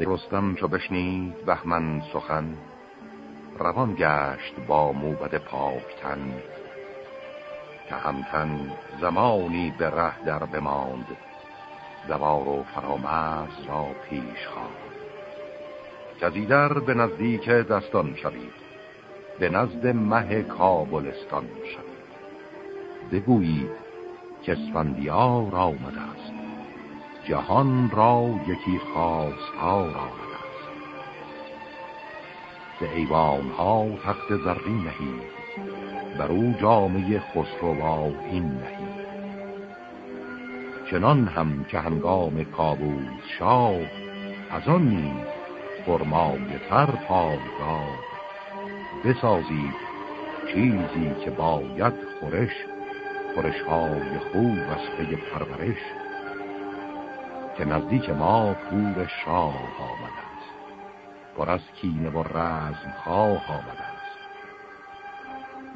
رستم چو بشنید بهمن سخن. روان گشت با موبد پاکتن که همتن زمانی به ره در بماند دوار و فرامرز را پیش خواهد گزیدر به نزدیک دستان شوید به نزد مه کابلستان شوید. بگویید که اسفندیار آمده است. جهان را یکی خواستار آمده است. به ایوان ها تخت زرین نهید بر او جامعه خسرو این نهید چنان هم که هنگام کابوس شاه از آن نیز فرمای تر پایگاه بسازید چیزی که باید خورش خورش های خوب از پی پرورش. که نزدیک ما پور شاه آمده است. پر از کینه و رزم خواه آمده است.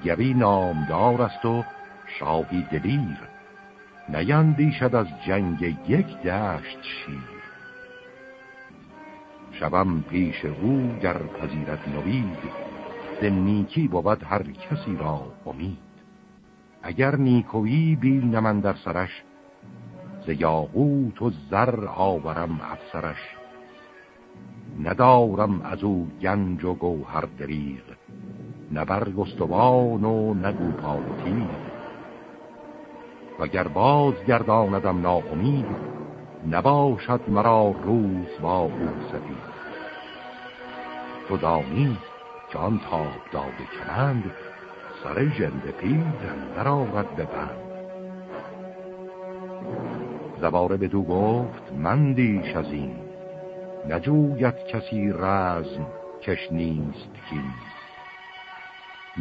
گوی نامدار است و شاهی دلیر. نیندیشد از جنگ یک دشت شیر. شبم پیش او گر پذیرت نوید به نیکی بود هر کسی را امید. اگر نیکویی بینم در سرش یاقوت و زر آورم افسرش ندارم از او گنج و گوهر دریغ نه برگستوان و نگو پاوتیغ وگر باز گرداندم ناامید نباشد مرا روز با او سفید. تو دانی آن تاب داده کنند سر جنده پیدن درآورد ببند زباره بدو گفت من دیش از این. نجوید کسی رزم کش نیست کی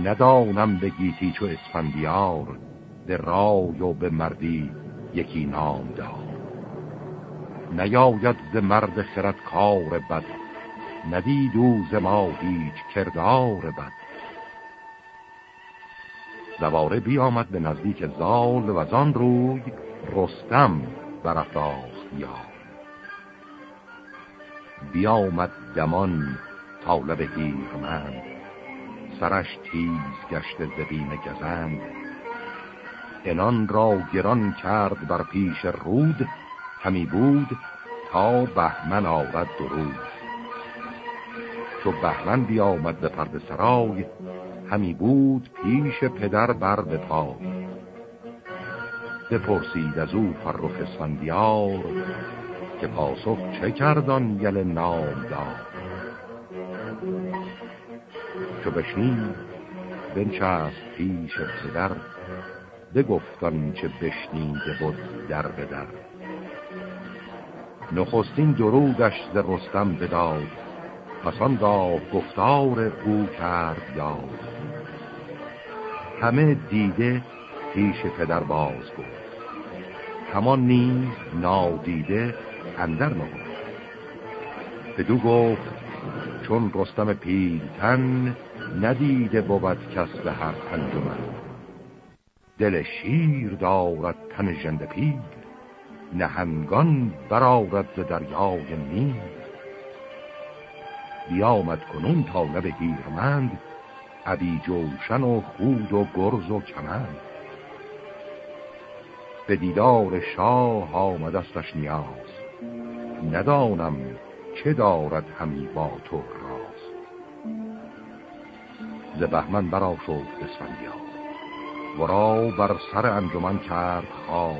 ندانم به گیتی چو اسفندیار به رای و به مردی یکی نام دار. نیاید ز مرد خرد کار بد ندید او ز ما هیچ کردار بد. زواره بیامد به نزدیک زال و آن روی رستم برافراخت یا بیامد دمان طالب هیرمند سرش تیز گشت زبین گزند. انان را گران کرد بر پیش رود همی بود تا بهمن آورد درود. چو بهمن بیامد به پرد سرای همی بود پیش پدر بر به پای. بپرسید از او فرخ اسفندیار که پاسخ چه کردان یل نام دار چو بشنید بنچست پیش پدر بگفتان چه بشنیده بود در به در. نخستین درودش ز رستم بداد پس آنگاه گفتار او کرد یاد. همه دیده پیش پدر باز گفت همان نیز نادیده اندر نگفت بدو گفت چون رستم پیلتن ندیده بود کس به هر انجمن. دل شیر دارد تن ژنده پیل نهنگان برآورد ز دریای نیل. بیامد کنون طالب هیرمند عبی جوشن و خود و گرز و کمند. به دیدار شاه آمدستش نیاز. ندانم چه دارد همی با تو راز. ز بهمن برا شد اسفندیار. ورا بر سر انجمن کرد خواه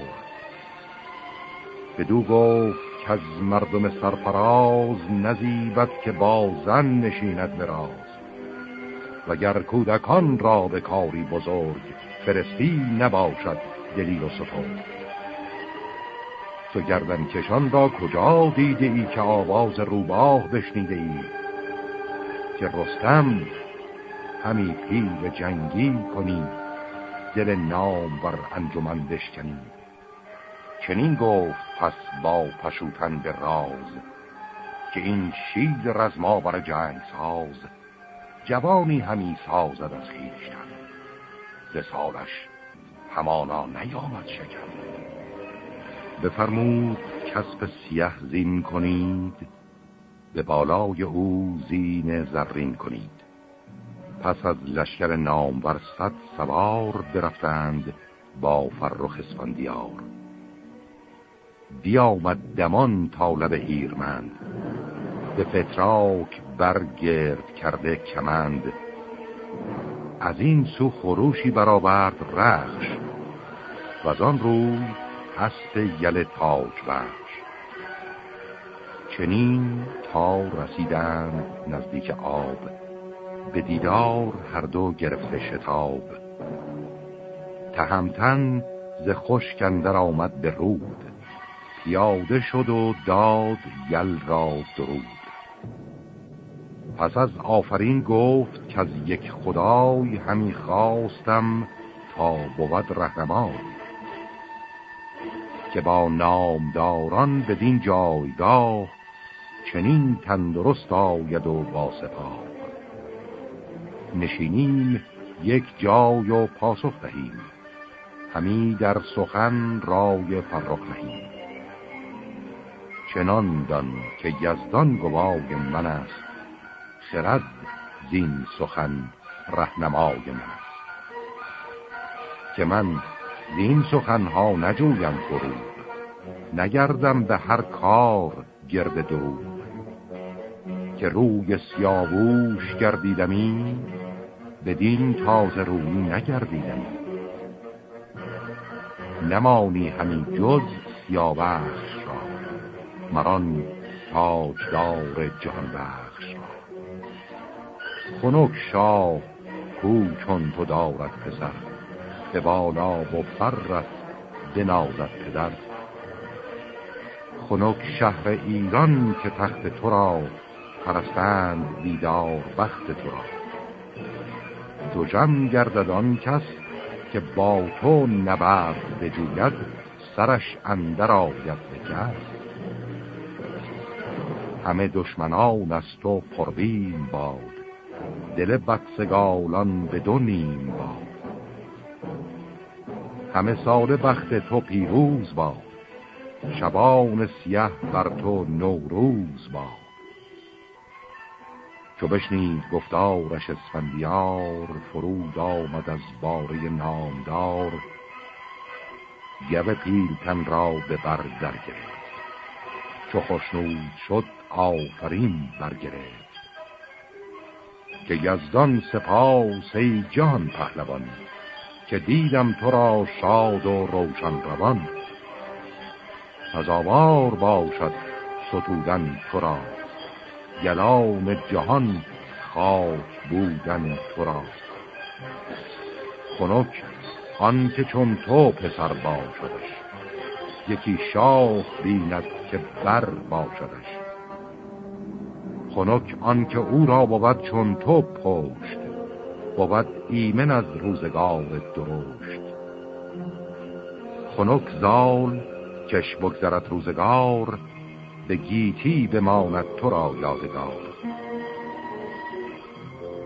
بدو گفت که از مردم سرفراز نزیبت که با زن نشیند براز وگر کودکان را به کاری بزرگ فرستی نباشد دلیل و سفر تو گردن کشان را کجا دیده ای که آواز روباه بشنیده ای؟ که رستم همی پیل جنگی کنی دل نام بر انجمن بشکنی. چنین گفت پس با پشوتن به راز که این شید رزما بر جنگ ساز جوانی همی سازد از خیشتن ز سالش همانا نیامد شکم. بفرمود کسب سیه زین کنید به بالای او زین زرین کنید. پس از لشکر نامور صد سوار برفتند با فرخ اسفندیار. بیامد دمان طالب ایرمند به فتراک برگرد کرده کمند. از این سو خروشی برآورد رخش. و آن روی هست یل تاج بخش. چنین تا رسیدند نزدیک آب به دیدار هر دو گرفته شتاب. تهمتن ز خشکندر آمد به رود. پیاده شد و داد یل را درود. پس از آفرین گفت که از یک خدای همی خواستم تا بود رهنمای که با نامداران بدین جایگاه چنین تندرست آید و با نشینیم یک جای و پاسخ دهیم همی در سخن رای فرق نهیم. چنان دان که یزدان گوای من است. خرد زین سخن رهنمای من است. که من زین سخنها نجویم فرود نگردم به هر کار گرد درود. که روی سیاووش گردیدمی بدین تازه روی نگردیدمی. نمانی همین جز سیاوخش را مران تاجدار جهان خنک شاه کو چون تو دارد پسر به بالا و فرت بنازد پدر. خنک شهر ایران که تخت تو را پرستند بیدار بخت تو را. دو جمع گردد کس که با تو نبرد بجوید سرش اندر آید بگرد همه دشمنان از تو پربیم باد. دل بدسگالان به دو نیم باد. همه سال بخت تو پیروز باد. شبان سیه بر تو نوروز باد. چو بشنید گفتارش اسفندیار فرود آمد از باره نامدار. گوه پیلتن را به بر در گرفت چو خوشنود شد آفرین برگرفت. که یزدان سپاس ای جان پهلوان که دیدم تو را شاد و روشن روان. سزاوار باشد ستودن تو را گلام جهان خاک بودن تو را. خنک آن که چون تو پسر باشدش یکی شاه بیند که بر باشدش. خنک آن که او را بود چون تو پشت بود ایمن از روزگار درشت. خنک زال کش بگذرد روزگار به گیتی بماند تو را یادگار.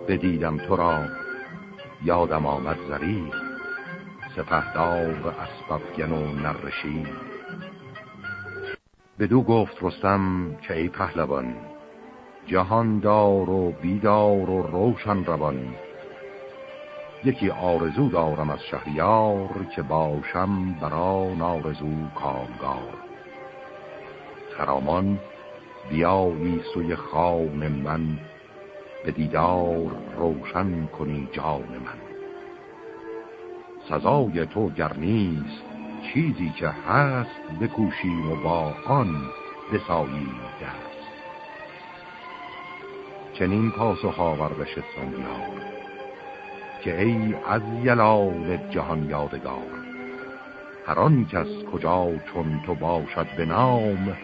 بدیدم تو را یادم آمد زری سپهدار اسبابگن و نرشی بدو گفت رستم که ای پهلوان جهاندار و بیدار و روشن روان. یکی آرزو دارم از شهریار که باشم بران آرزو کامگار خرامان بیایی سوی خان من به دیدار روشن کنی جان من. سزای تو گر نیست چیزی که هست بکوشیم و با آن بساییم دست چنین پاسخ آورده شد سنگیار که ای از یلال جهان یادگار هر کس کجا چون تو باشد به نام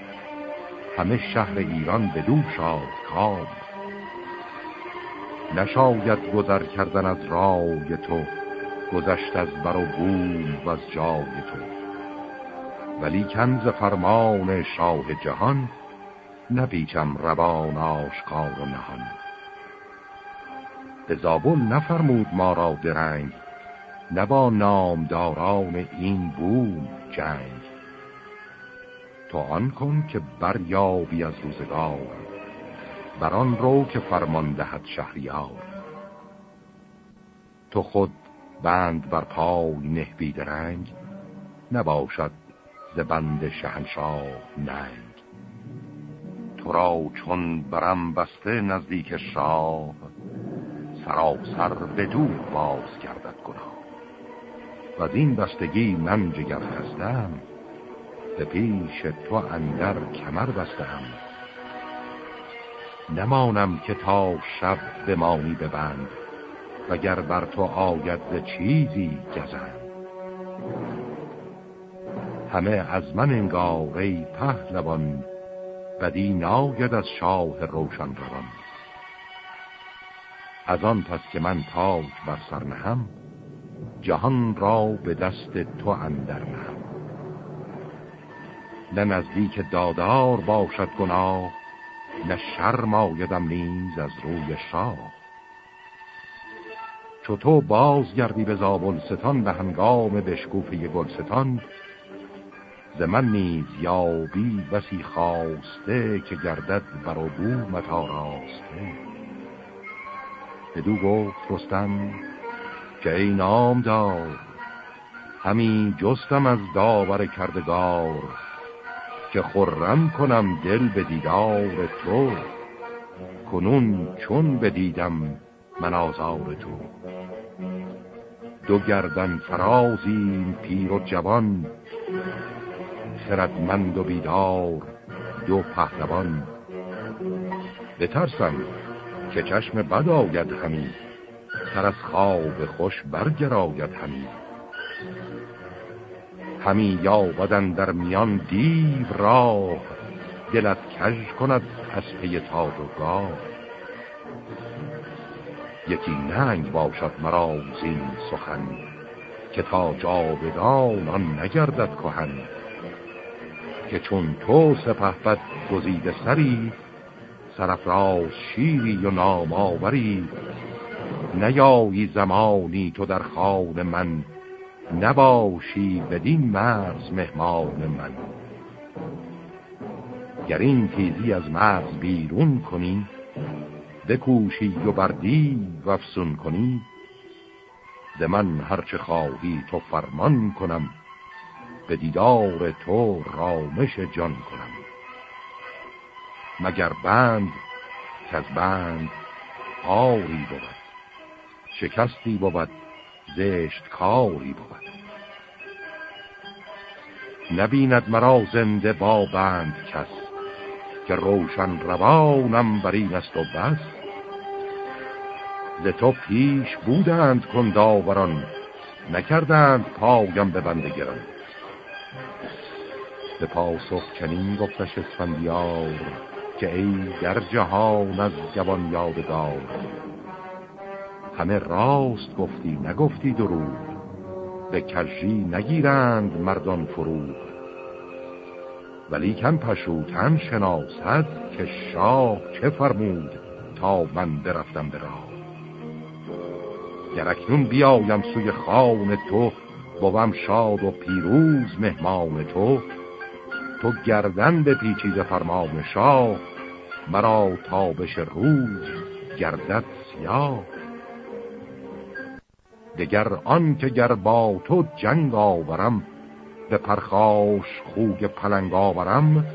همه شهر ایران به دو شاد کام نشاید گذر کردن از رای تو گذشت از بر و بوم و از جای تو. ولی کنز فرمان شاه جهان نپیچم روان آشکار و نهان. به زابون نفرمود ما را درنگ نبا نامداران این بوم جنگ. تو آن کن که بریابی از روزگار بران رو که فرمان دهد شهریار. تو خود بند بر پای نه بیدرنگ نباشد ز بند شهنشاه ننگ. را چون برم بسته نزدیک شاه سراسر بدو باز گردد گناه. و از این بستگی من جگر خستم به پیش تو اندر کمر بستم. نمانم که تا شب بمانی ببند وگر بر تو آید چیزی گزند. همه از من انگار ای پهلوان بدی ناید از شاه روشن روان. از آن پس که من تاج بر سر نهم جهان را به دست تو اندر نهم. نه نزدیک دادار باشد گناه نه شرم آیدم نیز از روی شاه. چو تو باز گردی به زابلستان به هنگام بشکوفه گلستان ز من نیز یابی بسی خواسته که گردد بر و بومت آراسته. بدو گفت رستم که ای نام دار همی جستم از داور کردگار که خرم کنم دل به دیدار تو. کنون چون بدیدم من آزار تو. دو گردن فرازیم پیر و جوان خردمند و بیدار دو پهلوان. بترسم که چشم بد آید همی سر از خواب خوش برگراید همی. همی یابدن در میان دیو راه دلت کج کند از پی تاج و گاه. یکی ننگ باشد مرا زین سخن که تا جاودان آن نگردد کهن. که چون تو سپه بد گزیده سری سرفراز شیری و ناماوری نیایی زمانی تو در خان من نباشی بدین مرز مهمان من. گر این تیزی از مرز بیرون کنی بکوشی و بردی و افسون کنی ز من هرچه خواهی تو فرمان کنم. به دیدار تو رامش جان کنم. مگر بند که از بند آری بود شکستی بود زشت کاری بود. نبیند مرا زنده با بند کس که روشن روانم بر این است و بس. ز تو پیش بودند کنداوران نکردند پایم به بندگران به پاسخ چنین گفتش اسفندیار که ای در جهان از جوان یادگار. همه راست گفتی نگفتی درود به کجی نگیرند مردان فرود ولی کم پشوتن شناسد که شاه چه فرمود تا من برفتم به راه. گر اکنون بیایم سوی خان تو بوم شاد و پیروز مهمان تو. تو گردن به پیچیز فرمان شاه مرا تابش روز گردد سیاه. دگر آن که گر با تو جنگ آورم به پرخاش خوگ پلنگ آورم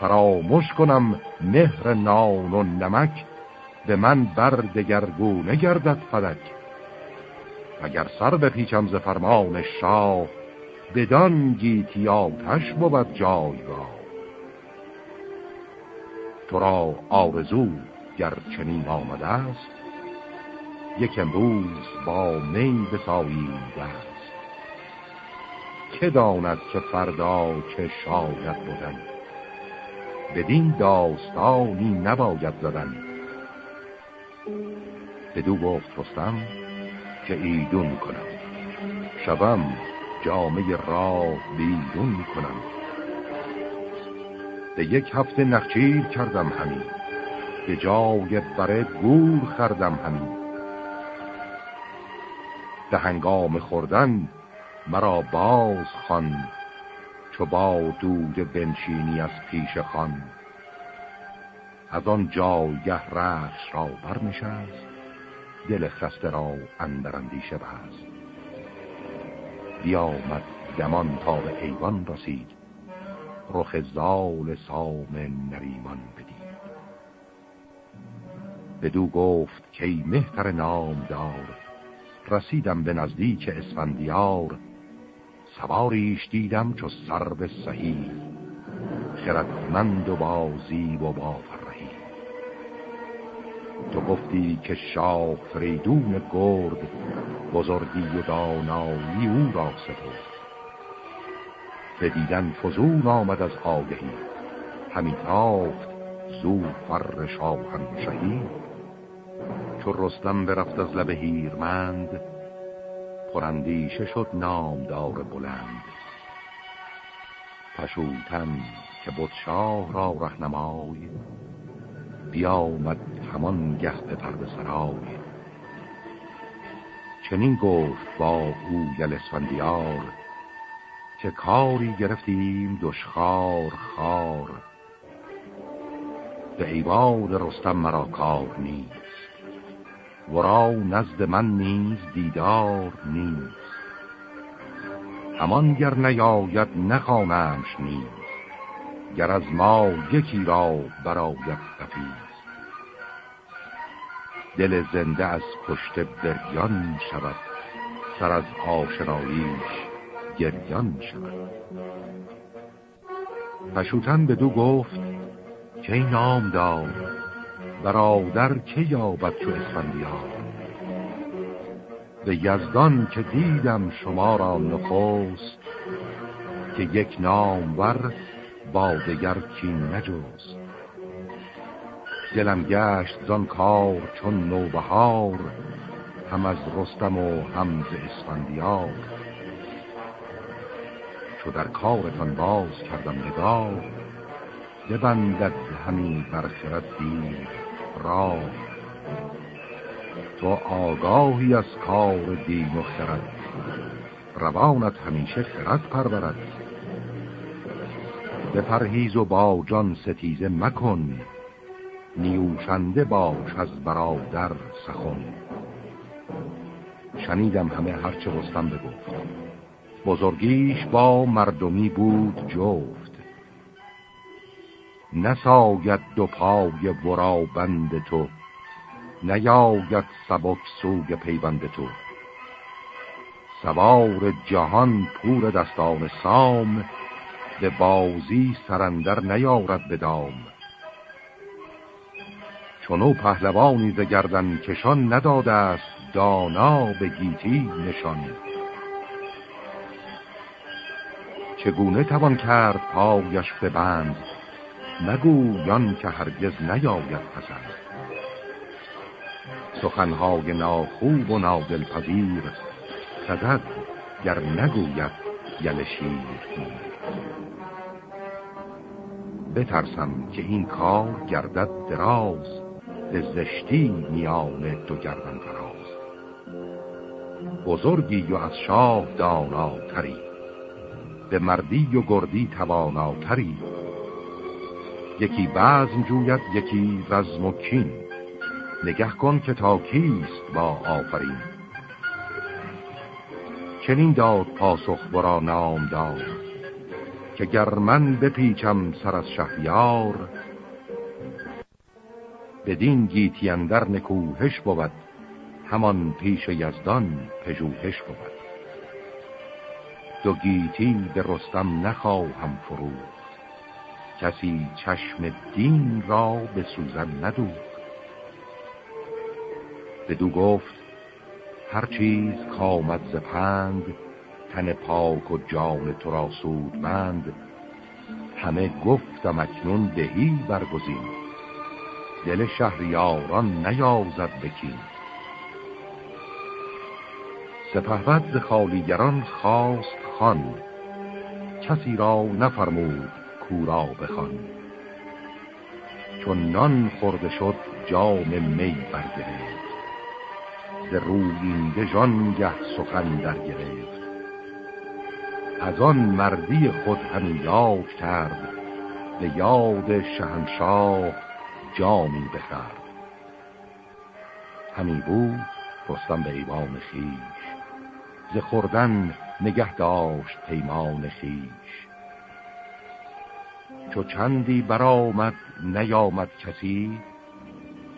فراموش کنم مهر نان و نمک به من بر دگرگونه گردد فلک. اگر سر بپیچم ز فرمان شاه بدان گیتی آتش بود جایگاه. تو را آرزو گر چنین آمده است یک امروز با می بساییم دست که داند که فردا چه شاید بودن؟ بدین داستانی نباید زدن. بدو گفت رستم که ایدون کنم. شبم جامعه را بیرون کنم. به یک هفته نخچیر کردم همین به جای بره گور خردم همین به هنگام خوردن مرا باز خان چو با دود بنشینی از پیش خان از آن جایگه رفش را برنشست دل خسته را اندرندیشه بست. بیامد گمان تا به ایوان رسید. رخ زال سام نریمان بدید. بدو گفت که مهتر نامدار رسیدم به نزدیک اسفندیار. سواریش دیدم چو سر به سهی خردمند و بازی و با فرهی تو گفتی که شاه فریدون گرد بزرگی و دانایی او را سپرد به دیدن فزون آمد از آگهی. همین تافت زو فر شاهن شهید چو رستم برفت از لب هیرمند پرندیشه شد نامدار بلند. پشوتن که بود شاه را رهنمای. بیامد همان گه به پرد سرای. چنین گفت با او گل اسفندیار که کاری گرفتیم دشخار خار به ایوان رستم مرا کار نیست ورا نزد من نیز دیدار نیست. همان گر نیاید نخوانمش نیز گر از ما یکی را براید تفیز دل زنده از پشت بریان شود سر از آشناییش گریان شود. پشوتن به دو گفت که نام دار؟ برادر که یابد چو اسفندیار؟ به یزدان که دیدم شما را نخست که یک نام ور با دگر کین نجوز دلم گشت زان کار چون نوبهار هم از رستم و هم ز اسفندیار. چو در کارتان باز کردم نگاه ببندد همین برخرد دیر را تو آگاهی از کار دین و خرد روانت همیشه خرد پرورد. به پرهیز و با جان ستیزه مکن. نیوشنده باش از برادر سخن. شنیدم همه هرچه رستم بگفت. بزرگیش با مردمی بود جفت. نساید دو پای ورا بند تو نیاید سبک سوگ پیوند تو. سوار جهان پور دستان سام به بازی سرندر نیارد بدام چونو پهلوانی ز گردن کشان نداده است دانا به گیتی نشان. چگونه توان کرد پایش به بند؟ نگویان که هرگز نیاید پسند. سخنهای ناخوب و نادل پذیر سزد گر نگوید یل شیر بترسم که این کار گردد دراز به زشتی میان دو گردن فراز. بزرگی و از شاه داناتری به مردی و گردی تواناتری. یکی بزم جوید یکی رزم و کین. نگه کن که تا کیست با آفرین. چنین داد پاسخ برا نام داد که گر من بپیچم سر از شهریار بدین گیتی اندر نکوهش بود همان پیش یزدان پژوهش بود. دو گیتی به رستم نخواهم فروخت کسی چشم دین را به سوزن ندوخت. بدو گفت هر چیز کامد ز پند تن پاک و جان تو را سودمند همه گفتم اکنون دهی برگزین. دل شهریاران نیازد بکین. سپهبد خالیگران خواست خان کسی را نفرمود کورا بخوان. چون نان خورده شد جام می برگرفت ز روینده گه سخن در گرفت از آن مردی خود همی یاد کرد به یاد شهنشاه جامی بخرد همی بود رستم به ایوان خیش ز خوردن نگه داشت پیمان خیش. چو چندی برآمد نیامد کسی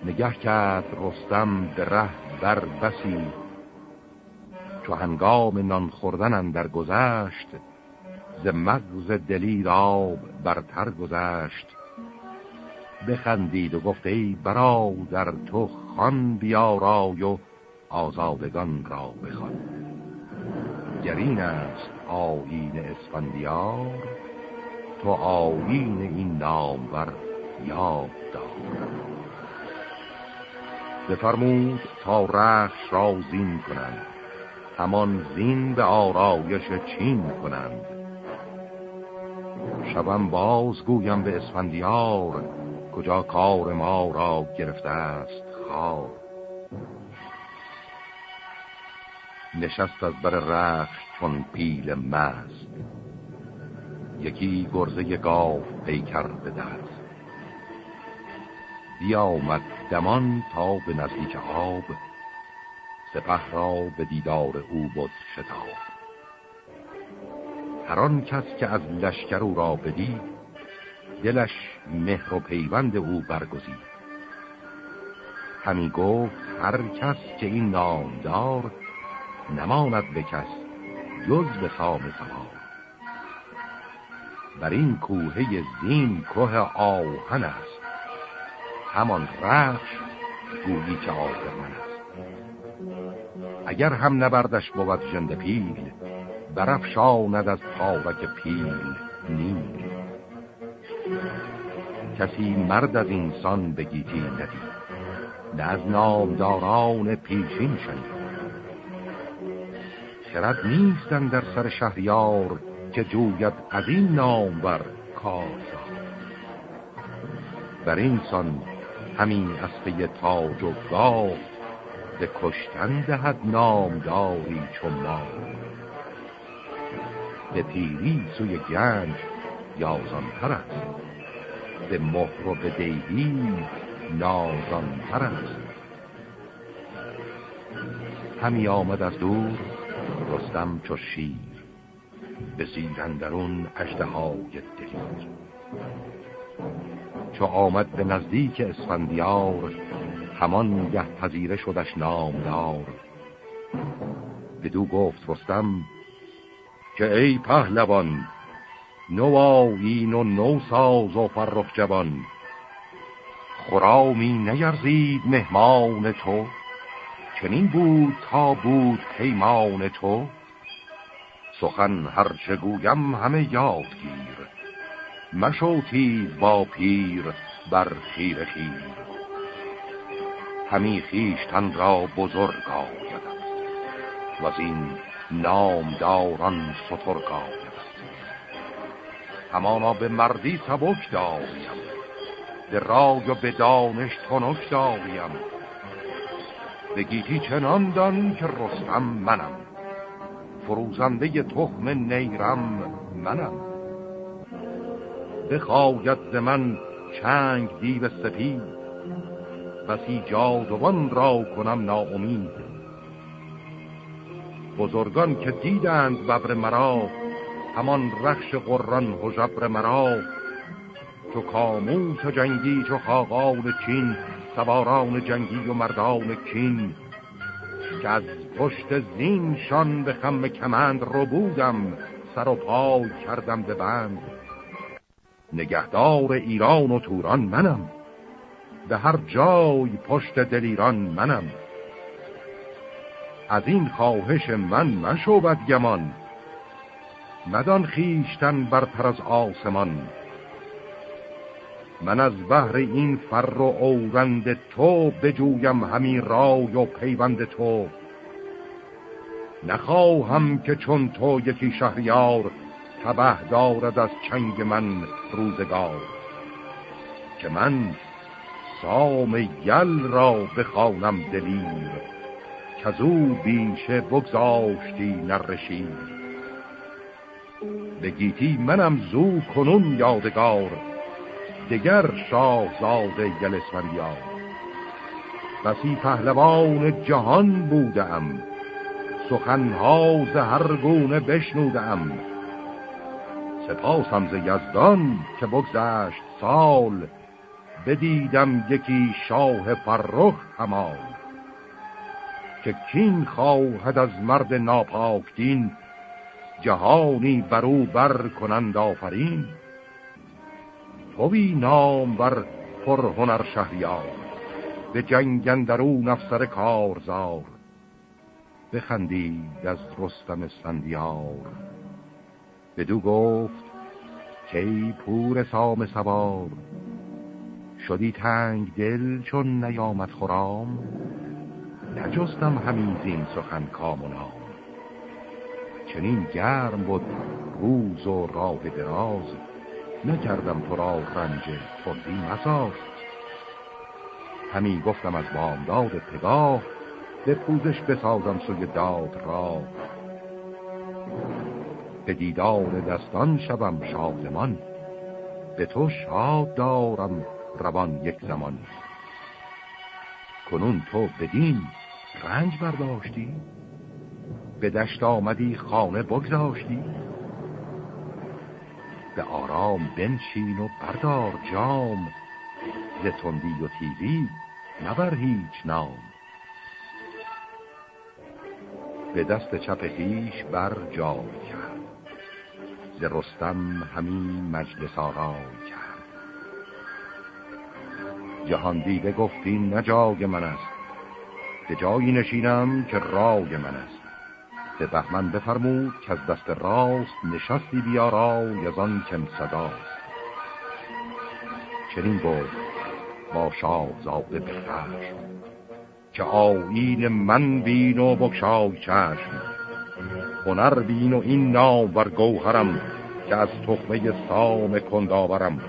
نگه کرد رستم ره بر بسی. چو هنگام نان خوردن در گذشت ز مغز دلیر آب برتر گذشت. بخندید و گفت ای برا در تو خان بیارای و آزادگان را بخوان. گرین است آیین اسفندیار تو آیین این نامور یاد دار بفرمود تا رخش را زین کنند. همان زین به آرایش چین کنند. شبم باز گویم به اسفندیار کجا کار ما را گرفته است خار. نشست از بر رخش چون پیل مست. یکی گرزه گاو پیکر به دست. بیامد دمان تا به نزدیک آب. سپه را به دیدار او بود شتاب هر کس که از لشکر او را بدید دلش مهر و پیوند او برگزید. همی گفت هر کس که این نام دار نماند به کس جز به سام سوار. بر این کوهه زین کوه آهن است همان رخش گویی که من است. اگر هم نبردش بود جند پیل برفشاند از پارک پیل نیل. کسی مرد از انسان بگیتی ندید نه از نامداران پیشین شنید. خرد نیستن در سر شهریار که جوید از این نام بر کارزار. بر این سان همین اسبه تاج و گاه به کشتن دهد نامداری چون ما. به پیری سوی گنج یازانتر است. به مهر و به دیهی نازانتر است. همی آمد از دور رستم چو شیر به سیرندرون اجده های دلیر. چو آمد به نزدیک اسفندیار همان گه پذیره شدش نامدار. بدو گفت رستم که ای پهلوان نوایین و نو ساز و فرخ جوان خرامی نیرزید مهمان تو چنین بود تا بود پیمان تو. سخن هرچه گویم همه یاد گیر مشو تیز با پیر بر خیر خیر همی خیشتن را بزرگ آید. و از این نامداران سترگ آید. همانا به مردی سبک داریم. به رای و به دانش تنک داریم. به گیتی چنان دان که رستم منم. فروزنده تخم نیرم منم. بخواید من چنگ دیو سپید. بسی جادوان را کنم ناامید. بزرگان که دیدند ببر مرا همان رخش قران جبر مرا. چو کاموس جنگی چو خاقان چین سواران جنگی و مردان کین. که از پشت زینشان به خم کمند رو بودم سر و پای کردم به بند. نگهدار ایران و توران منم. به هر جای پشت دلیران منم. از این خواهش من مشو گمان. مدان خیشتن برتر از آسمان. من از بحر این فر و اورند تو بجویم همین رای و پیوند تو. نخواهم که چون تو یکی شهریار تبه دارد از چنگ من روزگار. که من سام یل را بخوانم دلیر که او بیشه بگذاشتی نرشی بگیتی منم زو کنون یادگار دگر شاهزاده گل اسفندیار بسی پهلوان جهان بودم سخنها ز هر گونه بشنودم. سپاسم ز یزدان که بگذشت سال بدیدم یکی شاه فرخ همال که کین خواهد از مرد ناپاک دین جهانی برو بر کنند آفرین. توی نام بر پر هنر شهریار به جنگندرون افسر کارزار بخندید از رستم اسفندیار بدو گفت کی پور سام سوار؟ شدی تنگ دل چون نیامد خورام نجستم همین زین سخن کام و نام. چنین گرم بود روز و راه دراز نکردم تو را رنج خودی مساز همی گفتم از بامداد پگاه به پوزش بسازم سوی داد را. به دیدار دستان شوم شادمان به تو شاد دارم روان یک زمان. کنون تو بدین رنج برداشتی؟ به دشت آمدی خانه بگذاشتی؟ به آرام بنشین و بردار جام. ز تندی و تیزی نبر هیچ نام. به دست چپ خیش بر جای کرد. ز رستم همین مجلس کرد جهان دیده گفتی نجای من است. به جایی نشینم که رای من است. به بهمن بفرمود که از دست راست نشستی بیارای از آن کم صداست چنین گفت با زاده بخشم که آین من بین و بکشای چشم. هنر بین و این نام ور گوهرم که از تخمه سام کنداورم.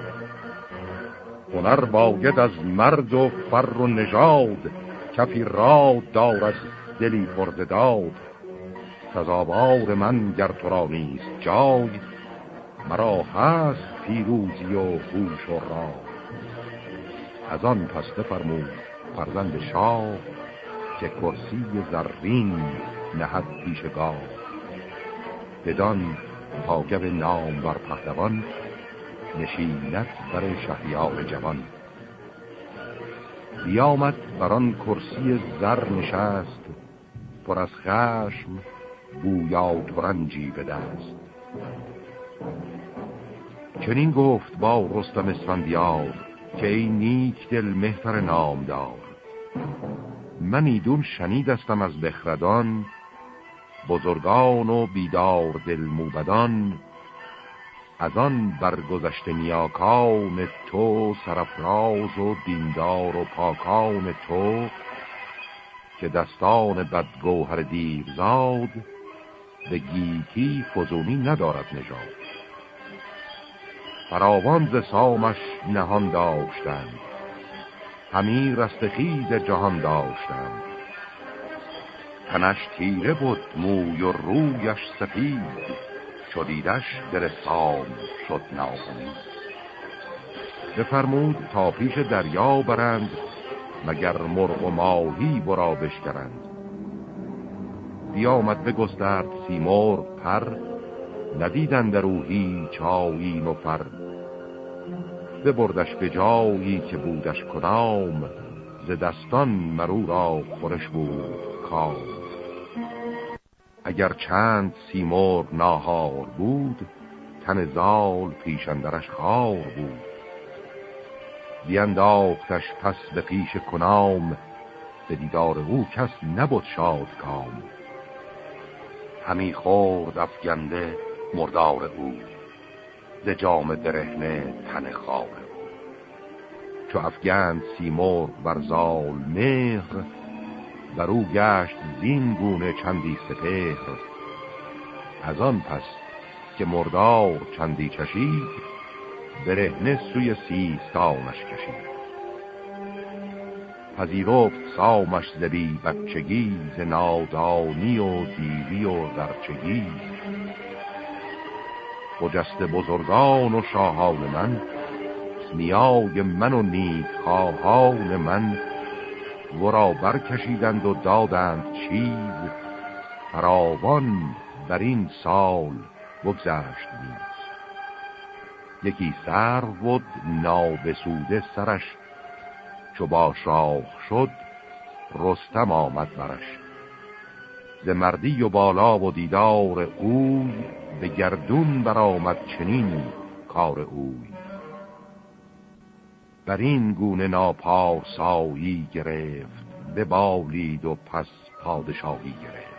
هنر باید از مرد و فر و نژاد کفی راد دارد دلی پرده داد. سزاوار من گر تو را نیست جای مرا هست پیروزی و هوش و را از آن پس بفرمود فرزند شاه که کرسی زرین نهد پیشگاه بدان تاگب نام بر پهلوان نشینت بر شهریار جوان. بیامد بر آن کرسی زر نشست پر از خشم بویا ترنجی به دست. چنین گفت با رستم اسفندیار که ای نیک دل مهتر نامدار. من ایدون شنیدستم از بخردان بزرگان و بیدار دل موبدان از آن برگذشت نیاکان تو سرفراز و دیندار و پاکان تو که دستان بدگوهر دیرزاد به گیتی فزونی ندارد نژاد. فراوان ز سامش نهان داشتند. همی رستخیز جهان داشتند. تنش تیره بود موی و رویش سفید. چدیدش در سام شد ناامید. بفرمود تا پیش دریا برند مگر مرغ و ماهی برا بشکرند. بیامد بگسترد سیمور پر ندیدن در او هیچ آیین و فر. ببردش به جایی که بودش کدام ز دستان مرو را خورش بود کام. اگر چند سیمور ناهار بود تن زال پیشندرش خار بود. بینداختش پس به پیش کنام به دیدار او کس نبود شاد کام همی خورد افگنده مردار او ز جام درهنه تن خواب او. چو افگند سیمور بر زال مهر بر او گشت زین گونه چندی سپهر. از آن پس که مردار چندی چشید برهنه سوی سیستانش کشید. پذیرفت سامش زبی بچگی ز نادانی و دیوی و درچگی. خجست بزرگان و شاهان من نیای من و نیک خواهان من ورا برکشیدند و دادند چیز فراوان در این سال بگذشت نیز. یکی سر بود نابسوده سرش. چو با شاخ شد رستم آمد برش. ز مردی و بالا و دیدار اوی به گردون برآمد چنین کار اوی. بر این گونه ناپارسایی گرفت به بالید و پس پادشاهی گرفت.